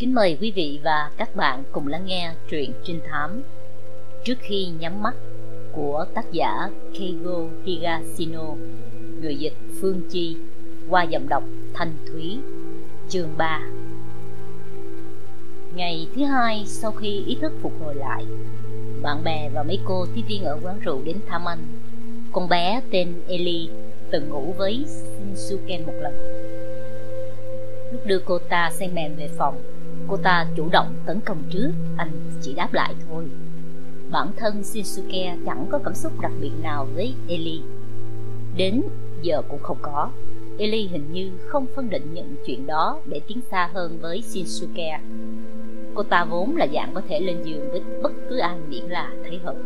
Kính mời quý vị và các bạn cùng lắng nghe truyện trinh thám Trước khi nhắm mắt của tác giả Keigo Higashino, Người dịch Phương Chi, qua giọng đọc Thanh Thúy, Chương 3 Ngày thứ hai sau khi ý thức phục hồi lại, Bạn bè và mấy cô tiếp viên ở quán rượu đến thăm anh. Con bé tên Eli từng ngủ với Shinsuke một lần. Lúc đưa cô ta say mềm về phòng Cô ta chủ động tấn công trước. Anh chỉ đáp lại thôi. Bản thân Shinsuke chẳng có cảm xúc đặc biệt nào với Eli Đến giờ cũng không có. Eli hình như không phân định những chuyện đó để tiến xa hơn với Shinsuke. Cô ta vốn là dạng có thể lên giường với bất cứ ai miễn là thấy hợp.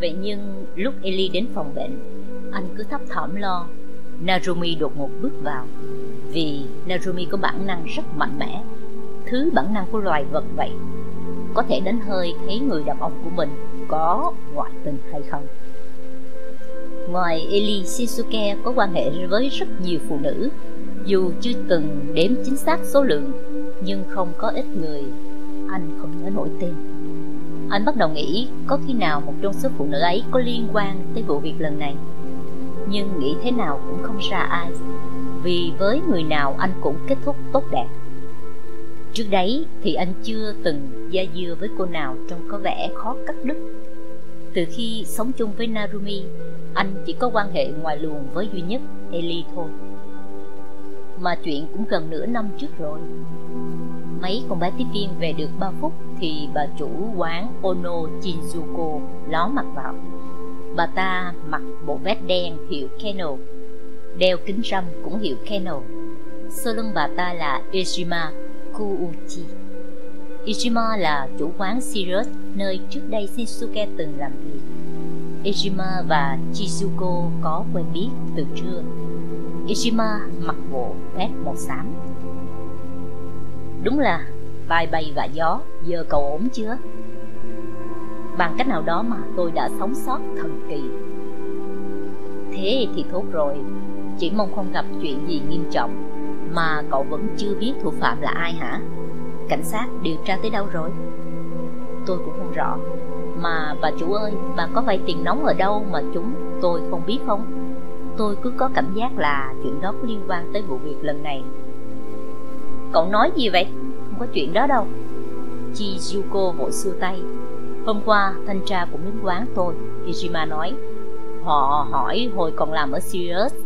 Vậy nhưng lúc Eli đến phòng bệnh, Anh cứ thấp thỏm lo. Narumi đột ngột bước vào. Vì Narumi có bản năng rất mạnh mẽ. Thứ bản năng của loài vật vậy? Có thể đến hơi thấy người đàn ông của mình Có ngoại tình hay không? Ngoài Eli Shinsuke có quan hệ với rất nhiều phụ nữ, Dù chưa từng đếm chính xác số lượng, Nhưng không có ít người Anh không nhớ nổi tên. Anh bắt đầu nghĩ có khi nào một trong số phụ nữ ấy có liên quan tới vụ việc lần này. Nhưng nghĩ thế nào cũng không ra ai, Vì với người nào anh cũng kết thúc tốt đẹp. Trước đấy thì anh chưa từng gia dưa với cô nào trông có vẻ khó cắt đứt Từ khi sống chung với Narumi Anh chỉ có quan hệ ngoài luồng với duy nhất Eli thôi Mà chuyện cũng gần nửa năm trước rồi Mấy con bé tiếp viên về được 3 phút Thì bà chủ quán Ono Shinjuko ló mặt vào Bà ta mặc bộ vest đen hiệu KENO, Đeo kính râm cũng hiệu KENO. Sau lưng bà ta là Ishima. Kuuchi Ijima là chủ quán Sirius, nơi trước đây Shinsuke từng làm việc. Ijima và Chizuko có quen biết từ trưa. Ijima mặc bộ vest màu xám. Đúng là bay bay và gió, Giờ cậu ổn chưa? Bằng cách nào đó mà tôi đã sống sót thần kỳ. Thế thì tốt rồi, Chỉ mong không gặp chuyện gì nghiêm trọng mà cậu vẫn chưa biết thủ phạm là ai hả? Cảnh sát điều tra tới đâu rồi? Tôi cũng không rõ Mà bà chủ ơi, bà có vay tiền nóng ở đâu mà chúng tôi không biết không? Tôi cứ có cảm giác là chuyện đó có liên quan tới vụ việc lần này Cậu nói gì vậy? Không có chuyện đó đâu Chizuko vội xua tay Hôm qua thanh tra cũng đến quán tôi Ijima nói Họ hỏi hồi còn làm ở Sirius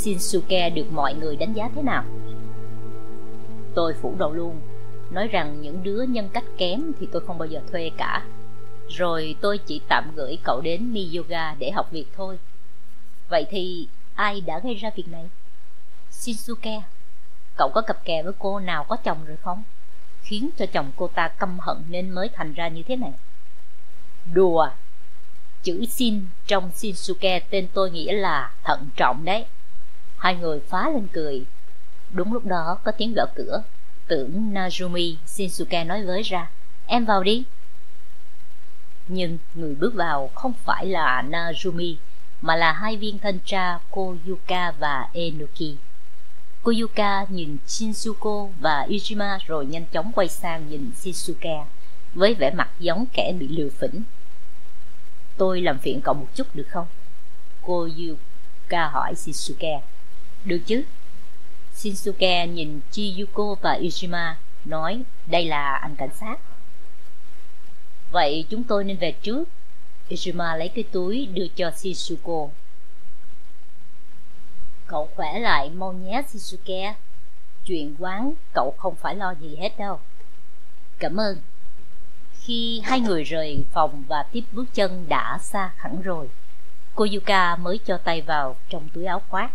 Shinsuke được mọi người đánh giá thế nào? Tôi phủ đầu luôn, nói rằng những đứa nhân cách kém thì tôi không bao giờ thuê cả. Rồi tôi chỉ tạm gửi cậu đến Miyoga để học việc thôi. Vậy thì ai đã gây ra việc này? Shinsuke, cậu có cặp kè với cô nào có chồng rồi không? Khiến cho chồng cô ta căm hận nên mới thành ra như thế này. Đùa, chữ Shin trong Shinsuke tên tôi nghĩa là thận trọng đấy. Hai người phá lên cười Đúng lúc đó, có tiếng gõ cửa Tưởng Najumi Shinsuke nói với ra, Em vào đi Nhưng người bước vào không phải là Najumi, Mà là hai viên thanh tra Koyuka và Enoki Koyuka nhìn Shinsuko và Ijima rồi nhanh chóng quay sang nhìn Shinsuke, với vẻ mặt giống kẻ bị lừa phỉnh. Tôi làm phiền cậu một chút được không? Koyuka hỏi Shinsuke. Được chứ? Shinsuke nhìn Chiyuko và Ishima nói đây là anh cảnh sát. Vậy chúng tôi nên về trước. Ishima lấy cái túi đưa cho Shinsuko. Cậu khỏe lại mau nhé Shinsuke. Chuyện quán cậu không phải lo gì hết đâu. Cảm ơn. Khi hai người rời phòng và tiếp bước chân đã xa hẳn rồi, Koyuka mới cho tay vào trong túi áo khoác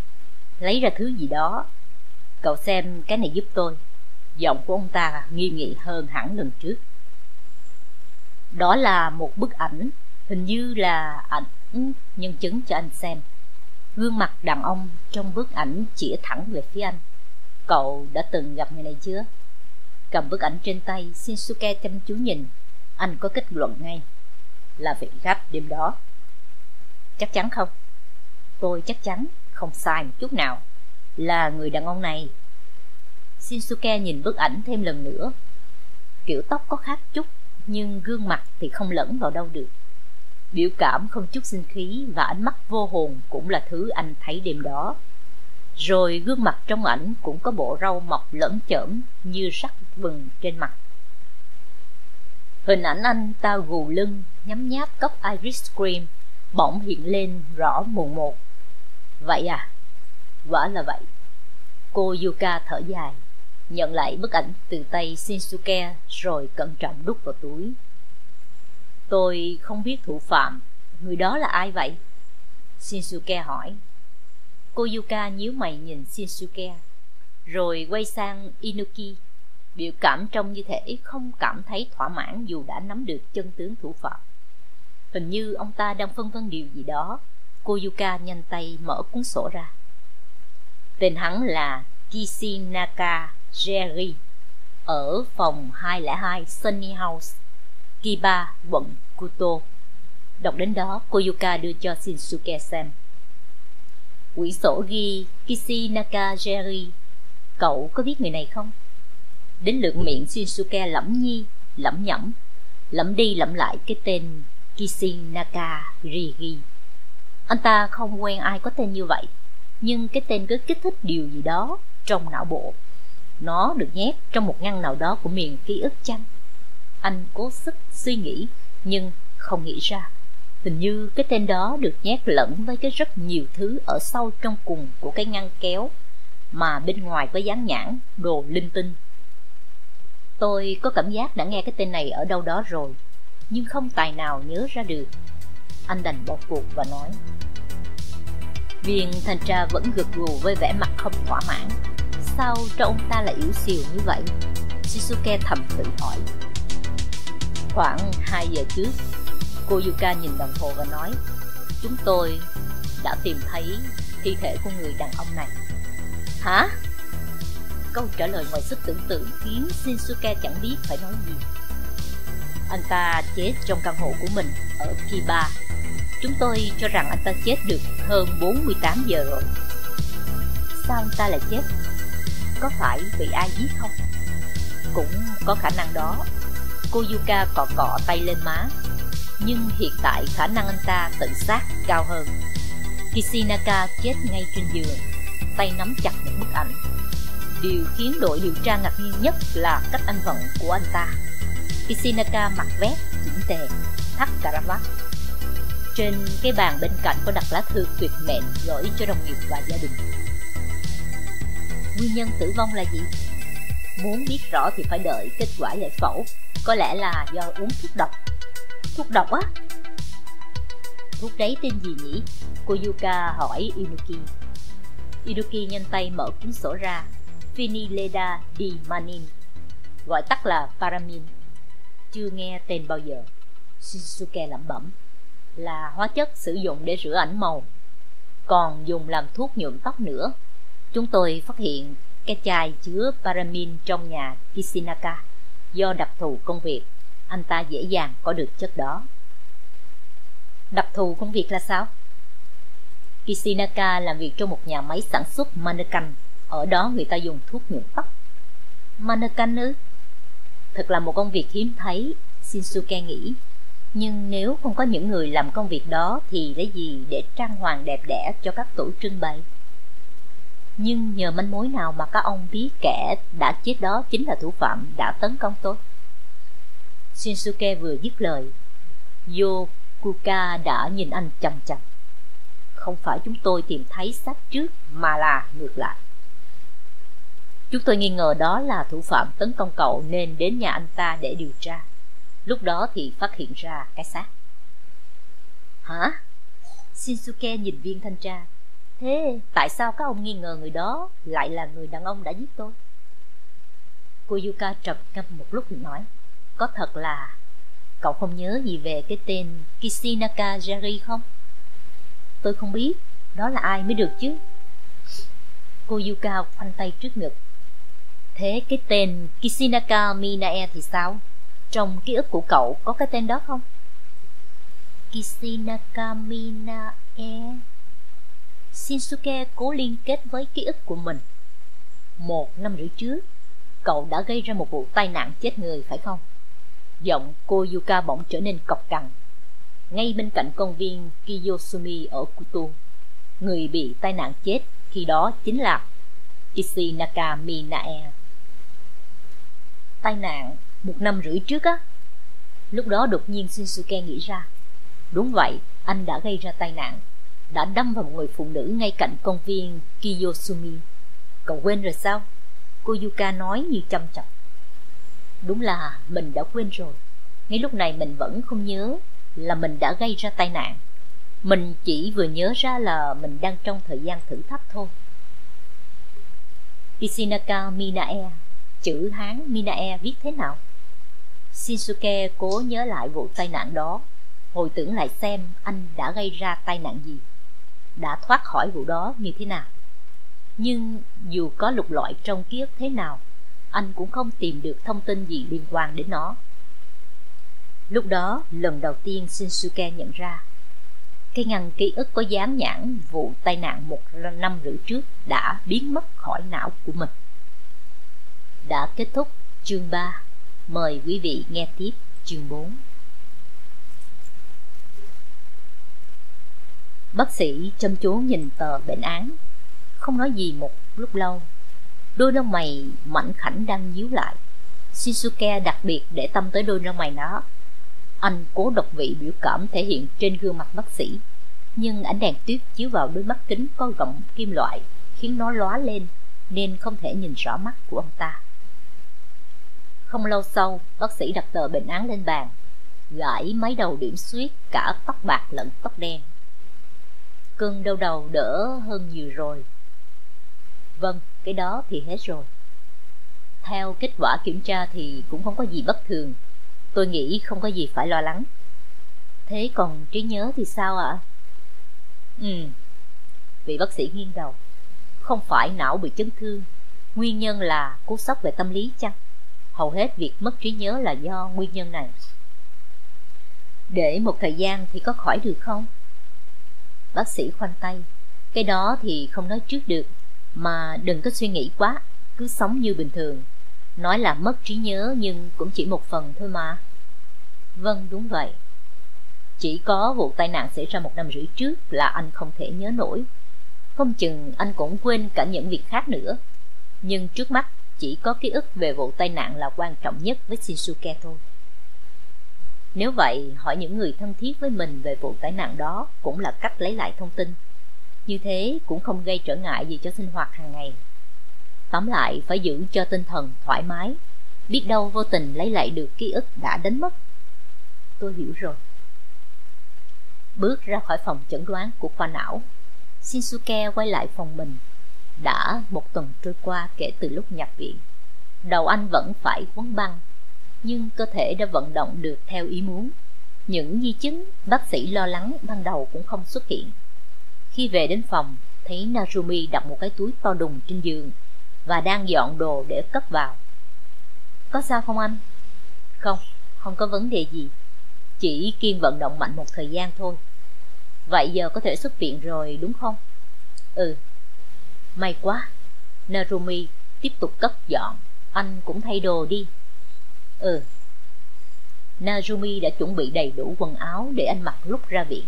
lấy ra thứ gì đó. Cậu xem cái này giúp tôi. Giọng của ông ta nghi nghị hơn hẳn lần trước. Đó là một bức ảnh, hình như là ảnh nhân chứng cho anh xem. Gương mặt đàn ông trong bức ảnh chỉ thẳng về phía anh. Cậu đã từng gặp người này chưa? Cầm bức ảnh trên tay, shinsuke chăm chú nhìn. Anh có kết luận ngay. Là vị khách đêm đó. Chắc chắn không? Tôi chắc chắn không sai một chút nào. Là người đàn ông này. Shinsuke nhìn bức ảnh thêm lần nữa. Kiểu tóc có khác chút, Nhưng gương mặt thì không lẫn vào đâu được. Biểu cảm không chút sinh khí Và ánh mắt vô hồn Cũng là thứ anh thấy đêm đó. Rồi gương mặt trong ảnh Cũng có bộ râu mọc lẫn chởm Như sắc vừng trên mặt. Hình ảnh anh ta gù lưng Nhắm nháp cốc iris cream, Bỗng hiện lên rõ mồn một. Vậy à? Quả là vậy. Cô Yuka thở dài, Nhận lại bức ảnh từ tay Shinsuke Rồi cẩn trọng đút vào túi. Tôi không biết thủ phạm, Người đó là ai vậy? Shinsuke hỏi. Cô Yuka nhíu mày nhìn Shinsuke, Rồi quay sang Inuki. Biểu cảm trông như thể không cảm thấy thỏa mãn Dù đã nắm được chân tướng thủ phạm. Hình như ông ta đang phân vân điều gì đó. Cô Yuka nhanh tay mở cuốn sổ ra Tên hắn là Kishinaka Jerry ở phòng 202 Sunny House, Kiba, quận Kuto. Đọc đến đó, Koyuka đưa cho Shinsuke xem. Quỹ sổ ghi Kishinaka Jerry. Cậu có biết người này không? Đến lượt miệng Shinsuke lẩm nhi, lẩm nhẩm, lẩm đi lẩm lại cái tên Kishinaka Rigi. Anh ta không quen ai có tên như vậy, nhưng cái tên cứ kích thích điều gì đó trong não bộ. Nó được nhét trong một ngăn nào đó của miền ký ức chăng? Anh cố sức suy nghĩ, nhưng không nghĩ ra. Hình như cái tên đó được nhét lẫn với cái rất nhiều thứ ở sâu trong cùng của cái ngăn kéo mà bên ngoài có dán nhãn đồ linh tinh. Tôi có cảm giác đã nghe cái tên này ở đâu đó rồi, nhưng không tài nào nhớ ra được anh đành bỏ cuộc và nói, Viên thanh tra vẫn gật gù với vẻ mặt không thỏa mãn. Sao trông ông ta lại yếu xìu như vậy? Shizuke thầm tự hỏi. Khoảng 2 giờ trước, Cô Yuka nhìn đồng hồ và nói, Chúng tôi đã tìm thấy thi thể của người đàn ông này. Hả? Câu trả lời ngoài sức tưởng tượng khiến Shinsuke chẳng biết phải nói gì. Anh ta chết trong căn hộ của mình ở Kiba. Chúng tôi cho rằng anh ta chết được hơn 48 giờ rồi. Sao anh ta lại chết? Có phải bị ai giết không? Cũng có khả năng đó. Cô Yuka cọ cọ tay lên má. Nhưng hiện tại khả năng anh ta tự sát cao hơn. Kishinaka chết ngay trên giường, Tay nắm chặt một bức ảnh. Điều khiến đội điều tra ngạc nhiên nhất là cách anh vận của anh ta. Kishinaka mặc vest chỉnh tề, thắt cà vạt trên cái bàn bên cạnh có đặt lá thư tuyệt mệnh, gửi cho đồng nghiệp và gia đình. Nguyên nhân tử vong là gì? Muốn biết rõ thì phải đợi kết quả giải phẫu, Có lẽ là do uống thuốc độc. Thuốc độc á? Thuốc đấy tên gì nhỉ? Cô Yuka hỏi Inuki. Inuki nhanh tay mở cuốn sổ ra. Phenyleda di manin, Gọi tắt là paramin. Chưa nghe tên bao giờ. Shinsuke lẩm bẩm là hóa chất sử dụng để rửa ảnh màu, còn dùng làm thuốc nhuộm tóc nữa. Chúng tôi phát hiện cái chai chứa paramin trong nhà Kishinaka do đặc thù công việc. Anh ta dễ dàng có được chất đó. Đặc thù công việc là sao? Kishinaka làm việc trong một nhà máy sản xuất mannequin. Ở đó người ta dùng thuốc nhuộm tóc. Mannequin ư? Thật là một công việc hiếm thấy, Shinsuke nghĩ nhưng nếu không có những người làm công việc đó thì lấy gì để trang hoàng đẹp đẽ cho các tổ trưng bày? Nhưng nhờ manh mối nào mà các ông biết kẻ đã chết đó chính là thủ phạm đã tấn công tôi? Shinsuke vừa dứt lời, yokuka đã nhìn anh chằm chằm. Không phải chúng tôi tìm thấy xác trước mà là ngược lại. Chúng tôi nghi ngờ đó là thủ phạm tấn công cậu nên đến nhà anh ta để điều tra. Lúc đó thì phát hiện ra cái xác Hả? Shinsuke nhìn viên thanh tra Thế tại sao các ông nghi ngờ người đó lại là người đàn ông đã giết tôi? Cô trầm ngâm một lúc nói, Có thật là cậu không nhớ gì về cái tên Kishinaka Jari không? Tôi không biết, đó là ai mới được chứ Cô Yuka khoanh tay trước ngực Thế cái tên Kishinaka Minae thì sao? Trong ký ức của cậu có cái tên đó không? Kishinakaminae, Shinsuke cố liên kết với ký ức của mình Một năm rưỡi trước cậu đã gây ra một vụ tai nạn chết người phải không? Giọng cô Yuka bỗng trở nên cọc cằn. Ngay bên cạnh công viên Kiyosumi ở Kutu người bị tai nạn chết khi đó chính là Kishinaka Minae. Tai nạn một năm rưỡi trước á. Lúc đó đột nhiên Shinsuke nghĩ ra. Đúng vậy, anh đã gây ra tai nạn. Đã đâm vào một người phụ nữ ngay cạnh công viên Kiyosumi. Cậu quên rồi sao? Cô Yuka nói như chăm chọc. Đúng là mình đã quên rồi. Ngay lúc này mình vẫn không nhớ là mình đã gây ra tai nạn. Mình chỉ vừa nhớ ra là mình đang trong thời gian thử thách thôi. Kishinaka Minae Chữ Hán Minae viết thế nào? Shinsuke cố nhớ lại vụ tai nạn đó. Hồi tưởng lại xem anh đã gây ra tai nạn gì, Đã thoát khỏi vụ đó như thế nào. Nhưng dù có lục lọi trong ký ức thế nào, Anh cũng không tìm được thông tin gì liên quan đến nó. Lúc đó, lần đầu tiên Shinsuke nhận ra, Cái ngăn ký ức có dán nhãn vụ tai nạn một năm rưỡi trước đã biến mất khỏi não của mình. Đã kết thúc chương 3 Mời quý vị nghe tiếp chương 4 Bác sĩ chăm chú nhìn tờ bệnh án. Không nói gì một lúc lâu, Đôi lông mày mảnh khảnh đang nhíu lại. Shinsuke đặc biệt để tâm tới đôi lông mày đó. Anh cố độc vị biểu cảm thể hiện trên gương mặt bác sĩ, Nhưng ánh đèn tuyết chiếu vào đôi mắt kính có gọng kim loại Khiến nó lóa lên Nên không thể nhìn rõ mắt của ông ta. Không lâu sau Bác sĩ đặt tờ bệnh án lên bàn Gãi mấy đầu điểm xuyết Cả tóc bạc lẫn tóc đen Cơn đau đầu đỡ hơn nhiều rồi Vâng, cái đó thì hết rồi Theo kết quả kiểm tra thì cũng không có gì bất thường Tôi nghĩ không có gì phải lo lắng Thế còn trí nhớ thì sao ạ? À? Ừ, vị bác sĩ nghiêng đầu Không phải não bị chấn thương Nguyên nhân là cú sốc về tâm lý chăng? Hầu hết việc mất trí nhớ là do nguyên nhân này. Để một thời gian thì có khỏi được không? Bác sĩ khoanh tay. Cái đó thì không nói trước được, Mà đừng có suy nghĩ quá, Cứ sống như bình thường. Nói là mất trí nhớ nhưng cũng chỉ một phần thôi mà. Vâng đúng vậy. Chỉ có vụ tai nạn xảy ra một năm rưỡi trước là anh không thể nhớ nổi. Không chừng anh cũng quên cả những việc khác nữa. Nhưng trước mắt chỉ có ký ức về vụ tai nạn là quan trọng nhất với Shinsuke thôi nếu vậy, hỏi những người thân thiết với mình về vụ tai nạn đó cũng là cách lấy lại thông tin. Như thế cũng không gây trở ngại gì cho sinh hoạt hàng ngày. Tóm lại, phải giữ cho tinh thần thoải mái, biết đâu vô tình lấy lại được ký ức đã đánh mất. Tôi hiểu rồi. Bước ra khỏi phòng chẩn đoán của khoa não, Shinsuke quay lại phòng mình. Đã một tuần trôi qua kể từ lúc nhập viện. Đầu anh vẫn phải quấn băng nhưng cơ thể đã vận động được theo ý muốn. Những di chứng bác sĩ lo lắng ban đầu cũng không xuất hiện. Khi về đến phòng, thấy Narumi đặt một cái túi to đùng trên giường và đang dọn đồ để cất vào. Có sao không anh? Không, không có vấn đề gì. Chỉ kiên vận động mạnh một thời gian thôi. Vậy giờ có thể xuất viện rồi đúng không? Ừ. May quá. Narumi tiếp tục cất dọn. Anh cũng thay đồ đi. Ừ. narumi đã chuẩn bị đầy đủ quần áo để anh mặc lúc ra viện.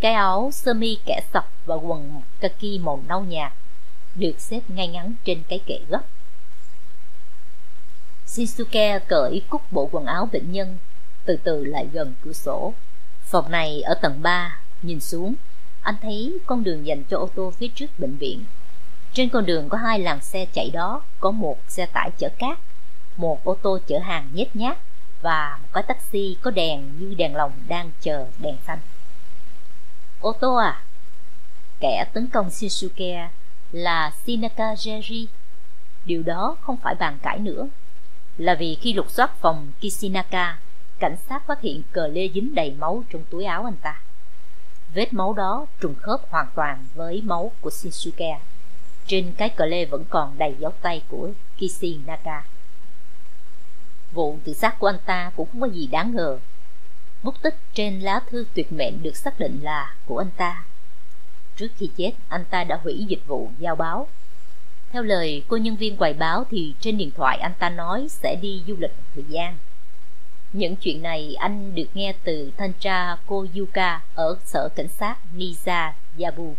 Cái áo sơ mi kẻ sọc và quần kaki màu nâu nhạt được xếp ngay ngắn trên cái kệ gấp. Shinsuke cởi cúc bộ quần áo bệnh nhân, từ từ lại gần cửa sổ. Phòng này ở tầng 3, nhìn xuống, anh thấy con đường dành cho ô tô phía trước bệnh viện. Trên con đường có hai làn xe chạy đó, có một xe tải chở cát một ô tô chở hàng nhét nhát và một cái taxi có đèn như đèn lồng đang chờ đèn xanh. Ô tô à? Kẻ tấn công Shinsuke là Shinaka Jerry. Điều đó không phải bàn cãi nữa. Là vì khi lục soát phòng Kishinaka, cảnh sát phát hiện cờ lê dính đầy máu trong túi áo anh ta. Vết máu đó trùng khớp hoàn toàn với máu của Shinsuke. Trên cái cờ lê vẫn còn đầy dấu tay của Kishinaka. Vụ tự sát của anh ta cũng không có gì đáng ngờ. Bút tích trên lá thư tuyệt mệnh được xác định là của anh ta. Trước khi chết, anh ta đã hủy dịch vụ giao báo. Theo lời cô nhân viên quầy báo thì trên điện thoại anh ta nói sẽ đi du lịch một thời gian. Những chuyện này anh được nghe từ thanh tra cô Yuka ở sở cảnh sát Niza Yabu.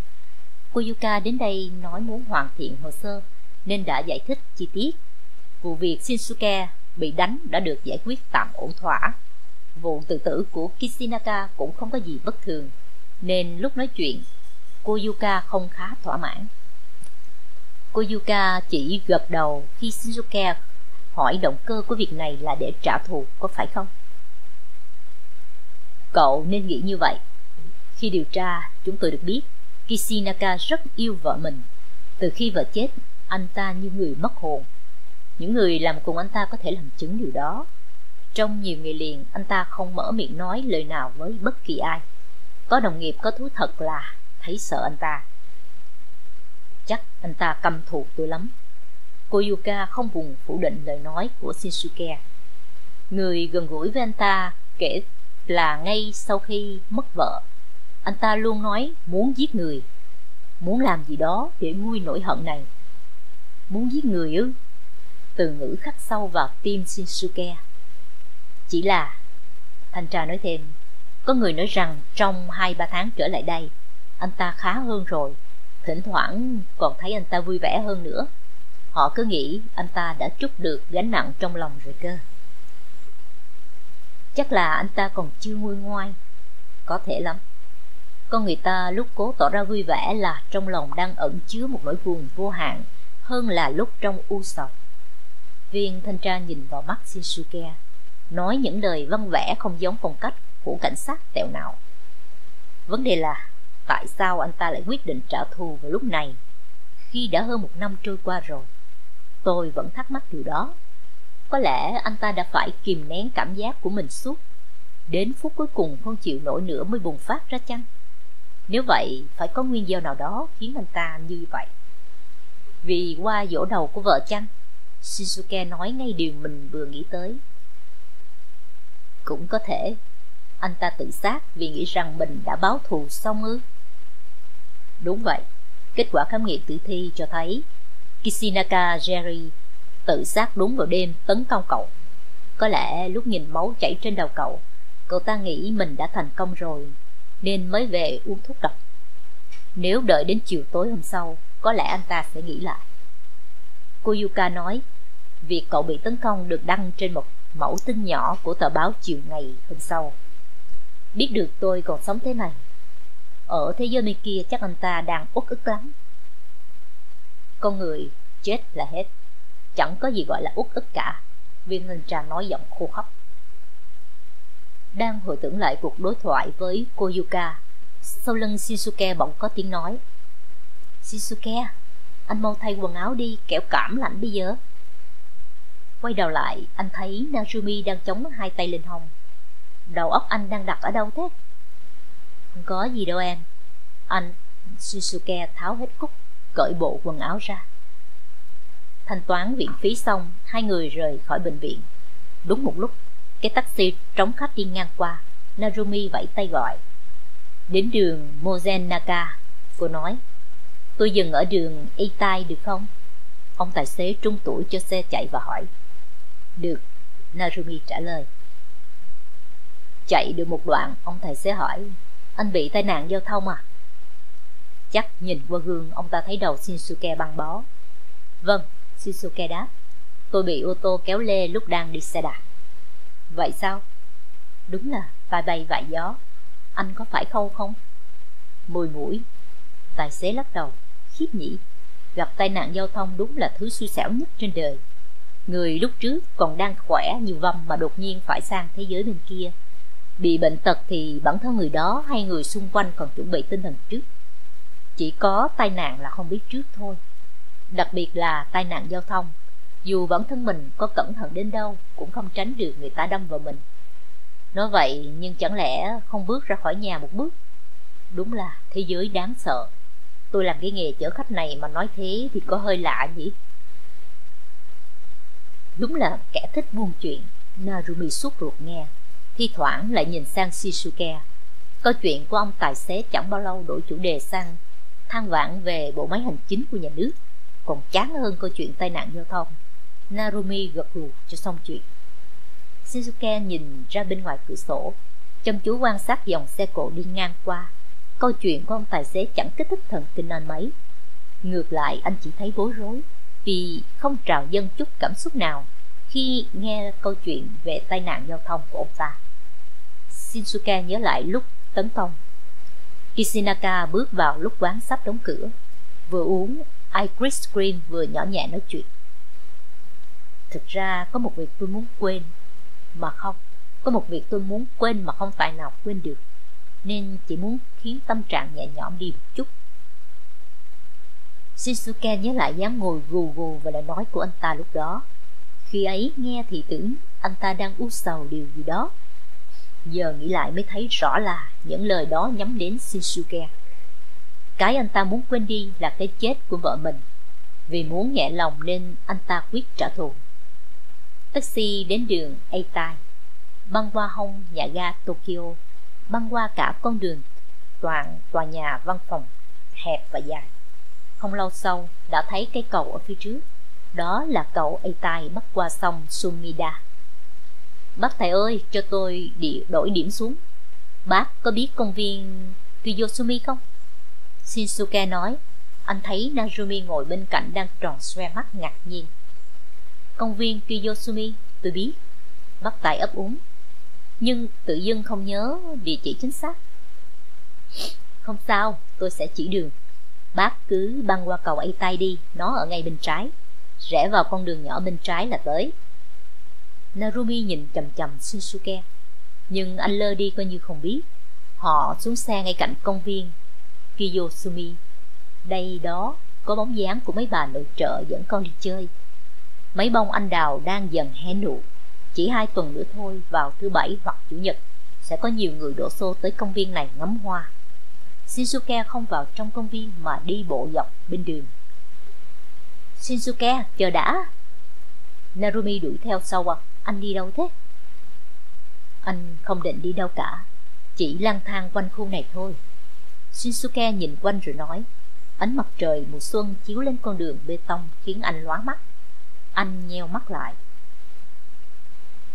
Cô Yuka đến đây nói muốn hoàn thiện hồ sơ nên đã giải thích chi tiết. Vụ việc Shinsuke bị đánh đã được giải quyết tạm ổn thỏa. Vụ tự tử của Kishinaka cũng không có gì bất thường, nên lúc nói chuyện, cô Yuka không khá thỏa mãn. Cô Yuka chỉ gật đầu khi Shinsuke hỏi động cơ của việc này là để trả thù, có phải không? Cậu nên nghĩ như vậy. Khi điều tra, chúng tôi được biết Kishinaka rất yêu vợ mình. Từ khi vợ chết, anh ta như người mất hồn. Những người làm cùng anh ta có thể làm chứng điều đó. Trong nhiều ngày liền, anh ta không mở miệng nói lời nào với bất kỳ ai. Có đồng nghiệp có thú thật là thấy sợ anh ta. Chắc anh ta căm thù tôi lắm. Koyuka không buồn phủ định lời nói của Shinsuke. Người gần gũi với anh ta kể là ngay sau khi mất vợ, anh ta luôn nói muốn giết người, muốn làm gì đó để nguôi nỗi hận này. Muốn giết người ư? Từ ngữ khắc sâu vào tim Shinsuke. Chỉ là, thanh tra nói thêm, có người nói rằng trong 2-3 tháng trở lại đây, anh ta khá hơn rồi, thỉnh thoảng còn thấy anh ta vui vẻ hơn nữa. Họ cứ nghĩ anh ta đã trút được gánh nặng trong lòng rồi cơ. Chắc là anh ta còn chưa nguôi ngoai Có thể lắm con người ta lúc cố tỏ ra vui vẻ là Trong lòng đang ẩn chứa một nỗi buồn vô hạn Hơn là lúc trong u sầu. Viên thanh tra nhìn vào mắt Shinsuke, Nói những lời văn vẽ không giống phong cách Của cảnh sát tẹo nào. Vấn đề là, Tại sao anh ta lại quyết định trả thù vào lúc này? Khi đã hơn một năm trôi qua rồi, Tôi vẫn thắc mắc điều đó. Có lẽ anh ta đã phải kìm nén cảm giác của mình suốt. Đến phút cuối cùng không chịu nổi nữa mới bùng phát ra chăng? Nếu vậy phải có nguyên do nào đó khiến anh ta như vậy? Vì qua dỗ đầu của vợ chăng? Shinsuke nói ngay điều mình vừa nghĩ tới. Cũng có thể. Anh ta tự sát vì nghĩ rằng mình đã báo thù xong ư? Đúng vậy. Kết quả khám nghiệm tử thi cho thấy Kishinaka Jerry tự sát đúng vào đêm tấn công cậu. Có lẽ lúc nhìn máu chảy trên đầu cậu, cậu ta nghĩ mình đã thành công rồi, nên mới về uống thuốc độc. Nếu đợi đến chiều tối hôm sau, có lẽ anh ta sẽ nghĩ lại. Cô Yuka nói, việc cậu bị tấn công được đăng trên một mẫu tin nhỏ của tờ báo chiều ngày hôm sau. Biết được tôi còn sống thế này, ở thế giới bên kia chắc anh ta đang uất ức lắm. Con người chết là hết. Chẳng có gì gọi là út ức cả Viên hình trà nói giọng khô khóc đang hồi tưởng lại cuộc đối thoại với cô Sau lưng Shinsuke bỗng có tiếng nói. Shinsuke Anh mau thay quần áo đi Kẻo cảm lạnh bây giờ. Quay đầu lại Anh thấy Narumi đang chống hai tay lên hông. Đầu óc anh đang đặt ở đâu thế? Không có gì đâu em. Anh Shinsuke tháo hết cúc Cởi bộ quần áo ra. Thanh toán viện phí xong, hai người rời khỏi bệnh viện. Đúng một lúc, cái taxi trống khách đi ngang qua, Narumi vẫy tay gọi. Đến đường Mozen Naka, cô nói. Tôi dừng ở đường itai được không? Ông tài xế trung tuổi cho xe chạy và hỏi. Được, Narumi trả lời. Chạy được một đoạn, ông tài xế hỏi. Anh bị tai nạn giao thông à? Chắc nhìn qua gương, ông ta thấy đầu Shinsuke băng bó. Vâng, Shinsuke đáp Tôi bị ô tô kéo lê lúc đang đi xe đạp Vậy sao? Đúng là vai bay vại gió. Anh có phải khâu không? Mùi mũi. Tài xế lắc đầu, Khiếp nhỉ. Gặp tai nạn giao thông đúng là thứ xui xẻo nhất trên đời. Người lúc trước còn đang khỏe như vâm Mà đột nhiên phải sang thế giới bên kia. Bị bệnh tật thì bản thân người đó hay người xung quanh còn chuẩn bị tinh thần trước. Chỉ có tai nạn là không biết trước thôi. Đặc biệt là tai nạn giao thông. Dù bản thân mình có cẩn thận đến đâu, cũng không tránh được người ta đâm vào mình. Nói vậy, nhưng chẳng lẽ không bước ra khỏi nhà một bước? Đúng là thế giới đáng sợ. Tôi làm cái nghề chở khách này mà nói thế thì có hơi lạ nhỉ? Đúng là kẻ thích buôn chuyện. Narumi suốt ruột nghe. Thi thoảng lại nhìn sang Shisuke. Câu chuyện của ông tài xế chẳng bao lâu đổi chủ đề sang than vãn về bộ máy hành chính của nhà nước còn chán hơn câu chuyện tai nạn giao thông. Narumi gật gù cho xong chuyện. Shizuke nhìn ra bên ngoài cửa sổ, chăm chú quan sát dòng xe cộ đi ngang qua. Câu chuyện của ông tài xế chẳng kích thích thần kinh anh mấy. Ngược lại anh chỉ thấy bối rối vì không trào dâng chút cảm xúc nào khi nghe câu chuyện về tai nạn giao thông của ông ta. Shinsuke nhớ lại lúc tấn công. Kishinaka bước vào lúc quán sắp đóng cửa, vừa uống ice cream vừa nhỏ nhẹ nói chuyện. Thực ra có một việc tôi muốn quên, mà không, có một việc tôi muốn quên mà không tài nào quên được, nên chỉ muốn khiến tâm trạng nhẹ nhõm đi một chút. Shinsuke nhớ lại dáng ngồi gù gù và lời nói của anh ta lúc đó. Khi ấy nghe thì tưởng anh ta đang u sầu điều gì đó. Giờ nghĩ lại mới thấy rõ là những lời đó nhắm đến Shinsuke. Cái anh ta muốn quên đi là cái chết của vợ mình. Vì muốn nhẹ lòng nên anh ta quyết trả thù. Taxi đến đường Eitai, băng qua hông nhà ga Tokyo, băng qua cả con đường toàn tòa nhà văn phòng hẹp và dài. Không lâu sau đã thấy cây cầu ở phía trước. Đó là cầu Eitai bắc qua sông Sumida. Bác thầy ơi cho tôi đi đổi điểm xuống. Bác có biết công viên Kiyosumi không? Shinsuke nói. Anh thấy Narumi ngồi bên cạnh đang tròn xoe mắt ngạc nhiên. Công viên Kiyosumi, tôi biết. Bắt tay ấp úng. Nhưng tự dưng không nhớ địa chỉ chính xác. Không sao, tôi sẽ chỉ đường. Bác cứ băng qua cầu ấy tay đi, Nó ở ngay bên trái. Rẽ vào con đường nhỏ bên trái là tới. Narumi nhìn chầm chầm Shinsuke. Nhưng anh lơ đi coi như không biết. Họ xuống xe ngay cạnh công viên Kiyosumi. Đây đó có bóng dáng của mấy bà nội trợ dẫn con đi chơi. Mấy bông anh đào đang dần hé nụ Chỉ hai tuần nữa thôi vào thứ bảy hoặc chủ nhật Sẽ có nhiều người đổ xô tới công viên này ngắm hoa Shinsuke không vào trong công viên mà đi bộ dọc bên đường. Shinsuke, chờ đã. Narumi đuổi theo sau à, anh đi đâu thế? Anh không định đi đâu cả, chỉ lang thang quanh khu này thôi. Shinsuke nhìn quanh rồi nói, ánh mặt trời mùa xuân chiếu lên con đường bê tông khiến anh lóa mắt. Anh nheo mắt lại.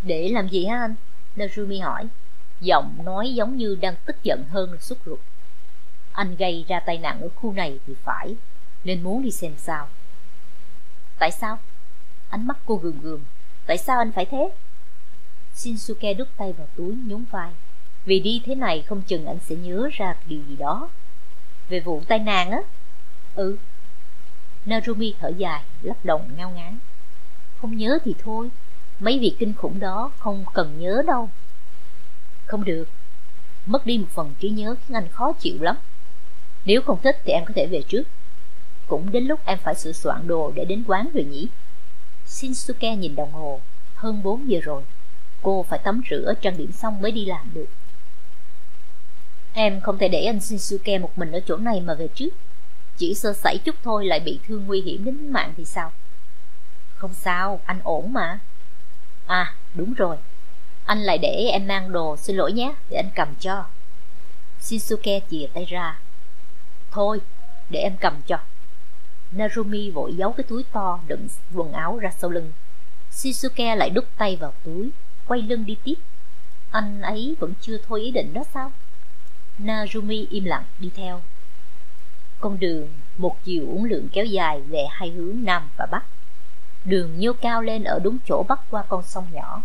Để làm gì hả anh? Narumi hỏi, giọng nói giống như đang tức giận hơn là xúc ruột. Anh gây ra tai nạn ở khu này thì phải nên muốn đi xem sao. Tại sao? Ánh mắt cô gườm gườm. Tại sao anh phải thế? Shinsuke đút tay vào túi nhún vai. Vì đi thế này không chừng anh sẽ nhớ ra điều gì đó. Về vụ tai nạn á? Ừ. Narumi thở dài lắc đầu ngao ngán không nhớ thì thôi. Mấy việc kinh khủng đó không cần nhớ đâu. Không được. Mất đi một phần trí nhớ khiến anh khó chịu lắm. Nếu không thích thì em có thể về trước. Cũng đến lúc em phải sửa soạn đồ để đến quán rồi nhỉ? Shinsuke nhìn đồng hồ. Hơn 4 giờ rồi. Cô phải tắm rửa, trang điểm xong mới đi làm được. Em không thể để anh Shinsuke một mình ở chỗ này mà về trước. Chỉ sơ sẩy chút thôi lại bị thương nguy hiểm đến mạng thì sao? Không sao, anh ổn mà À, đúng rồi Anh lại để em mang đồ, xin lỗi nhé, để anh cầm cho Shinsuke chìa tay ra Thôi, để em cầm cho. Narumi vội giấu cái túi to đựng quần áo ra sau lưng. Shinsuke lại đút tay vào túi, quay lưng đi tiếp. Anh ấy vẫn chưa thôi ý định đó sao? Narumi im lặng đi theo. Con đường một chiều uốn lượn kéo dài về hai hướng Nam và Bắc. Đường nhô cao lên ở đúng chỗ bắc qua con sông nhỏ.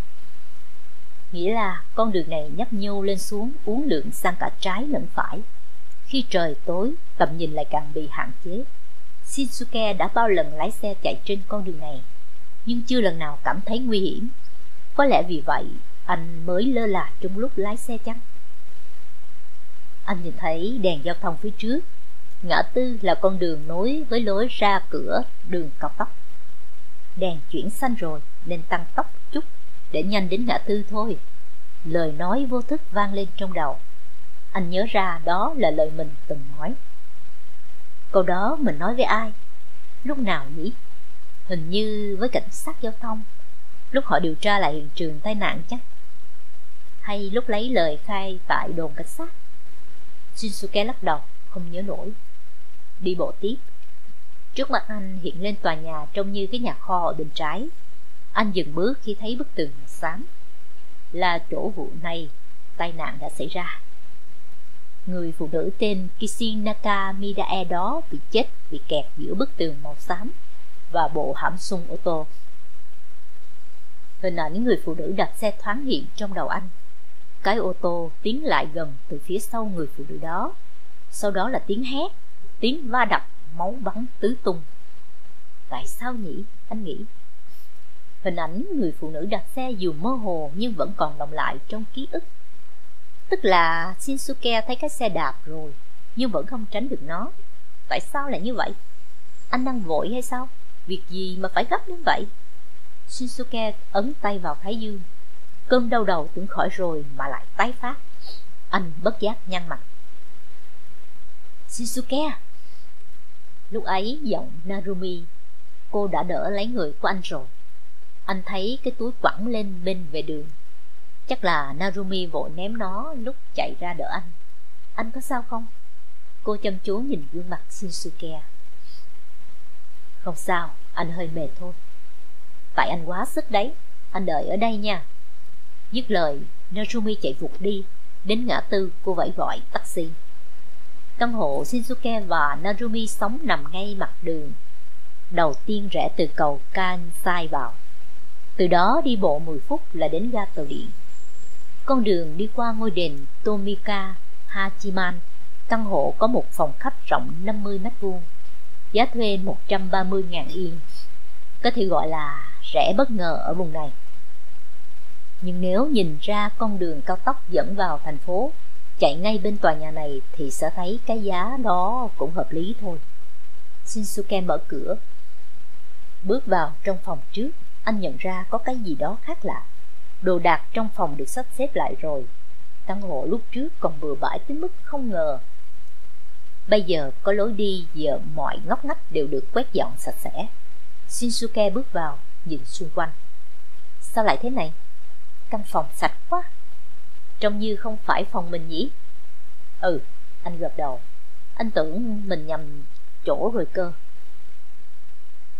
Nghĩa là con đường này nhấp nhô lên xuống uốn lượn sang cả trái lẫn phải. Khi trời tối, tầm nhìn lại càng bị hạn chế. Shinsuke đã bao lần lái xe chạy trên con đường này, nhưng chưa lần nào cảm thấy nguy hiểm. Có lẽ vì vậy, anh mới lơ là trong lúc lái xe chăng? Anh nhìn thấy đèn giao thông phía trước. Ngã tư là con đường nối với lối ra cửa đường cao tốc. Đèn chuyển xanh rồi, nên tăng tốc chút, để nhanh đến ngã tư thôi. Lời nói vô thức vang lên trong đầu. Anh nhớ ra đó là lời mình từng nói Câu đó mình nói với ai? Lúc nào nhỉ? Hình như với cảnh sát giao thông Lúc họ điều tra lại hiện trường tai nạn chắc Hay lúc lấy lời khai tại đồn cảnh sát Shinsuke lắc đầu, Không nhớ nổi Đi bộ tiếp Trước mặt anh hiện lên tòa nhà trông như cái nhà kho ở bên trái. Anh dừng bước khi thấy bức tường màu xám. Là chỗ vụ này, tai nạn đã xảy ra. Người phụ nữ tên Kishinaka Midae đó bị chết bị kẹt giữa bức tường màu xám và bộ hãm sung ô tô. Hình ảnh người phụ nữ đặt xe thoáng hiện trong đầu anh. Cái ô tô tiến lại gần từ phía sau người phụ nữ đó. Sau đó là tiếng hét, tiếng va đập, máu bắn tứ tung. Tại sao nhỉ? Anh nghĩ. Hình ảnh người phụ nữ đặt xe dù mơ hồ nhưng vẫn còn động lại trong ký ức. Tức là Shinsuke thấy cái xe đạp rồi, nhưng vẫn không tránh được nó. Tại sao lại như vậy? Anh đang vội hay sao? Việc gì mà phải gấp đến vậy? Shinsuke ấn tay vào thái dương. Cơn đau đầu tưởng khỏi rồi mà lại tái phát. Anh bất giác nhăn mặt. Shinsuke! Lúc ấy giọng Narumi, cô đã đỡ lấy người của anh rồi. Anh thấy cái túi quẳng lên bên vệ đường. Chắc là Narumi vội ném nó lúc chạy ra đỡ anh. Anh có sao không? Cô chăm chú nhìn gương mặt Shinsuke. Không sao, anh hơi mệt thôi. Tại anh quá sức đấy, anh đợi ở đây nha. Dứt lời, Narumi chạy vụt đi, đến ngã tư cô vẫy gọi taxi. Căn hộ Shinsuke và Narumi sống nằm ngay mặt đường. Đầu tiên rẽ từ cầu Kansai vào. Từ đó đi bộ 10 phút là đến ga tàu điện. Con đường đi qua ngôi đền Tomika Hachiman, căn hộ có một phòng khách rộng 50 mét vuông, giá thuê 130.000 yên. Có thể gọi là rẻ bất ngờ ở vùng này. Nhưng nếu nhìn ra con đường cao tốc dẫn vào thành phố, chạy ngay bên tòa nhà này thì sẽ thấy cái giá đó cũng hợp lý thôi. Shinsuke mở cửa. Bước vào trong phòng trước, anh nhận ra có cái gì đó khác lạ. Đồ đạc trong phòng được sắp xếp lại rồi. Căn hộ lúc trước còn bừa bãi tới mức không ngờ. Bây giờ có lối đi giờ mọi ngóc ngách đều được quét dọn sạch sẽ. Shinsuke bước vào, nhìn xung quanh. Sao lại thế này? Căn phòng sạch quá. Trông như không phải phòng mình nhỉ? Ừ, anh gật đầu. Anh tưởng mình nhầm chỗ rồi cơ.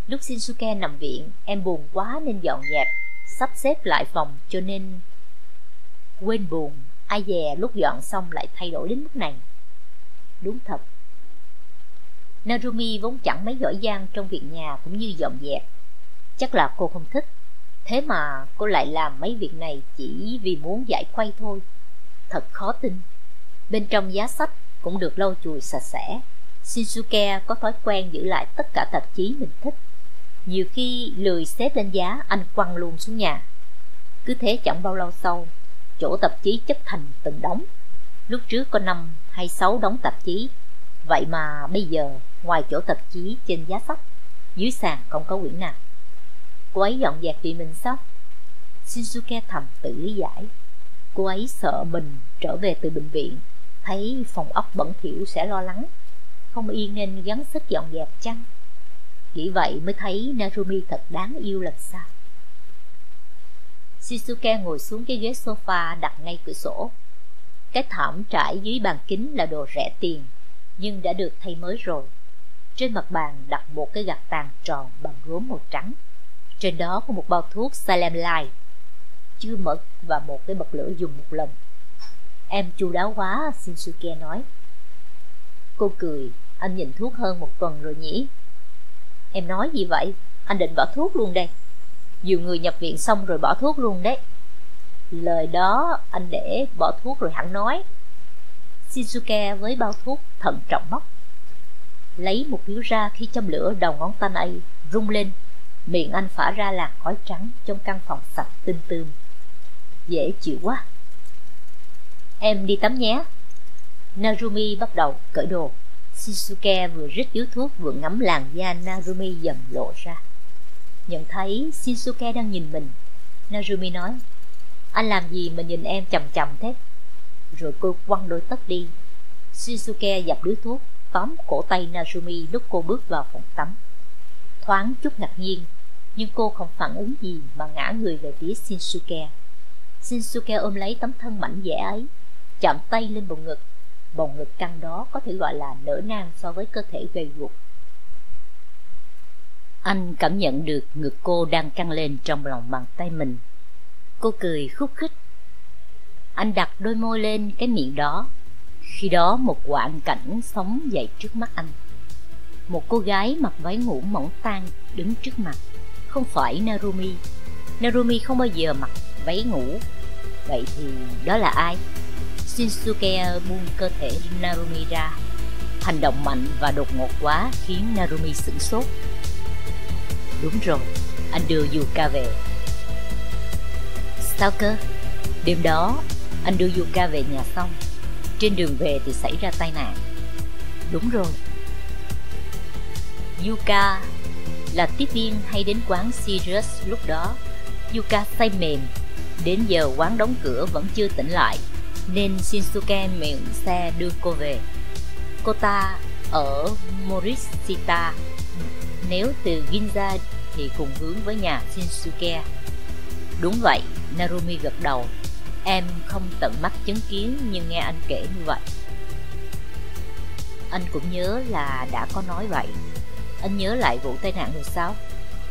Lúc Shinsuke nằm viện, em buồn quá nên dọn dẹp, sắp xếp lại phòng cho nên... Quên buồn, ai dè lúc dọn xong lại thay đổi đến mức này. Đúng thật. Narumi vốn chẳng mấy giỏi giang trong việc nhà cũng như dọn dẹp. Chắc là cô không thích Thế mà cô lại làm mấy việc này chỉ vì muốn giải khuây thôi. Thật khó tin. Bên trong giá sách cũng được lau chùi sạch sẽ. Shinsuke có thói quen giữ lại tất cả tạp chí mình thích. Nhiều khi lười xếp lên giá, anh quăng luôn xuống nhà. Cứ thế chẳng bao lâu sau, Chỗ tạp chí chất thành từng đống. Lúc trước có năm hay sáu đống tạp chí. Vậy mà bây giờ, ngoài chỗ tạp chí trên giá sách, Dưới sàn không có quyển nào. Cô ấy dọn dẹp vì mình sao? Shinsuke thầm tự lý giải. Cô ấy sợ mình trở về từ bệnh viện, thấy phòng ốc bẩn thỉu sẽ lo lắng, không yên nên gắng sức dọn dẹp chăng? Nghĩ vậy mới thấy Narumi thật đáng yêu làm sao. Shizuke ngồi xuống cái ghế sofa đặt ngay cửa sổ. Cái thảm trải dưới bàn kính là đồ rẻ tiền, nhưng đã được thay mới rồi. Trên mặt bàn đặt một cái gạt tàn tròn bằng gốm màu trắng. Trên đó có một bao thuốc Salem Light Chưa mật và một cái bật lửa dùng một lần. Em chu đáo quá, Shinsuke nói. Cô cười, Anh nhìn thuốc hơn một tuần rồi nhỉ? Em nói gì vậy? Anh định bỏ thuốc luôn đây. Nhiều người nhập viện xong rồi bỏ thuốc luôn đấy. Lời đó, anh để bỏ thuốc rồi hẳn nói. Shinsuke với bao thuốc thận trọng móc. Lấy một phiếu ra khi châm lửa đầu ngón tay ấy rung lên. Miệng anh phả ra làn khói trắng trong căn phòng sạch tinh tươm. Dễ chịu quá. Em đi tắm nhé. Narumi bắt đầu cởi đồ. Shizuke vừa rít điếu thuốc vừa ngắm làn da Narumi dần lộ ra. Nhận thấy Shizuke đang nhìn mình, Narumi nói, anh làm gì mà nhìn em chầm chầm thế? Rồi cô quăng đôi tất đi. Shizuke dập điếu thuốc, tóm cổ tay Narumi lúc cô bước vào phòng tắm thoáng chút ngạc nhiên nhưng cô không phản ứng gì mà ngã người về phía Shinsuke. Shinsuke ôm lấy tấm thân mảnh dẻ ấy, chạm tay lên bầu ngực. Bầu ngực căng đó có thể gọi là nở nang so với cơ thể gầy guộc. Anh cảm nhận được ngực cô đang căng lên trong lòng bàn tay mình. Cô cười khúc khích. Anh đặt đôi môi lên cái miệng đó. Khi đó một quãng cảnh sống dậy trước mắt anh. Một cô gái mặc váy ngủ mỏng tan đứng trước mặt. Không phải Narumi. Narumi không bao giờ mặc váy ngủ. Vậy thì đó là ai? Shinsuke buông cơ thể Narumi ra. Hành động mạnh và đột ngột quá khiến Narumi sửng sốt. Đúng rồi, anh đưa Yuka về. Sao cơ? Đêm đó, anh đưa Yuka về nhà xong. Trên đường về thì xảy ra tai nạn. Đúng rồi. Yuka là tiếp viên hay đến quán Sirius lúc đó. Yuka say mềm, đến giờ quán đóng cửa vẫn chưa tỉnh lại, nên Shinsuke mượn xe đưa cô về. Cô ta ở Morishita nếu từ Ginza thì cùng hướng với nhà Shinsuke. Đúng vậy, Narumi gật đầu. Em không tận mắt chứng kiến nhưng nghe anh kể như vậy. Anh cũng nhớ là đã có nói vậy. Anh nhớ lại vụ tai nạn rồi sao?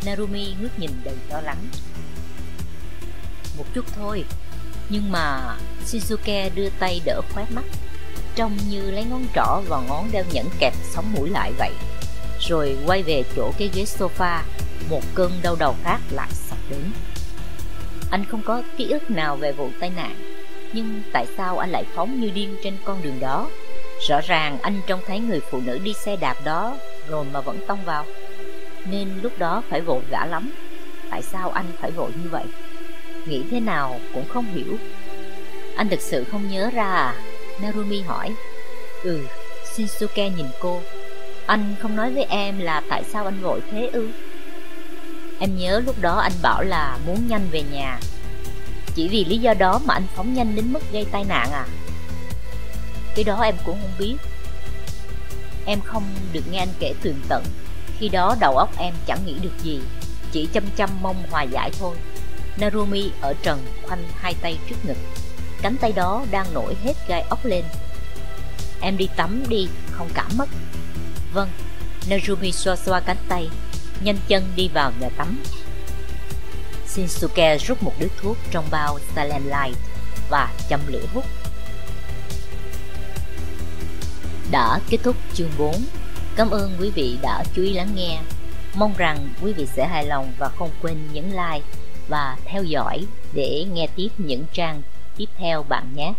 Narumi ngước nhìn đầy lo lắng. Một chút thôi, nhưng mà Shizuke đưa tay đỡ khóe mắt, trông như lấy ngón trỏ và ngón đeo nhẫn kẹp sóng mũi lại vậy rồi quay về chỗ cái ghế sofa, một cơn đau đầu khác lại sắp đến. Anh không có ký ức nào về vụ tai nạn, nhưng tại sao anh lại phóng như điên trên con đường đó? Rõ ràng anh trông thấy người phụ nữ đi xe đạp đó rồi mà vẫn tông vào. Nên lúc đó phải vội vã lắm. Tại sao anh phải vội như vậy? Nghĩ thế nào cũng không hiểu. Anh thực sự không nhớ ra à? Narumi hỏi. Ừ, Shinsuke nhìn cô, anh không nói với em là tại sao anh vội thế ư? Em nhớ lúc đó anh bảo là muốn nhanh về nhà Chỉ vì lý do đó mà anh phóng nhanh đến mức gây tai nạn à? Cái đó em cũng không biết Em không được nghe anh kể tường tận. Khi đó đầu óc em chẳng nghĩ được gì Chỉ chăm chăm mong hòa giải thôi. Narumi ở trần khoanh hai tay trước ngực. Cánh tay đó đang nổi hết gai ốc lên. Em đi tắm đi, không cảm mất. Vâng, Narumi xoa xoa cánh tay, nhanh chân đi vào nhà tắm. Shinsuke rút một điếu thuốc trong bao Salem Light và châm lửa hút. Đã kết thúc chương 4. Cảm ơn quý vị đã chú ý lắng nghe. Mong rằng quý vị sẽ hài lòng và không quên nhấn like và theo dõi để nghe tiếp những trang tiếp theo bạn nhé.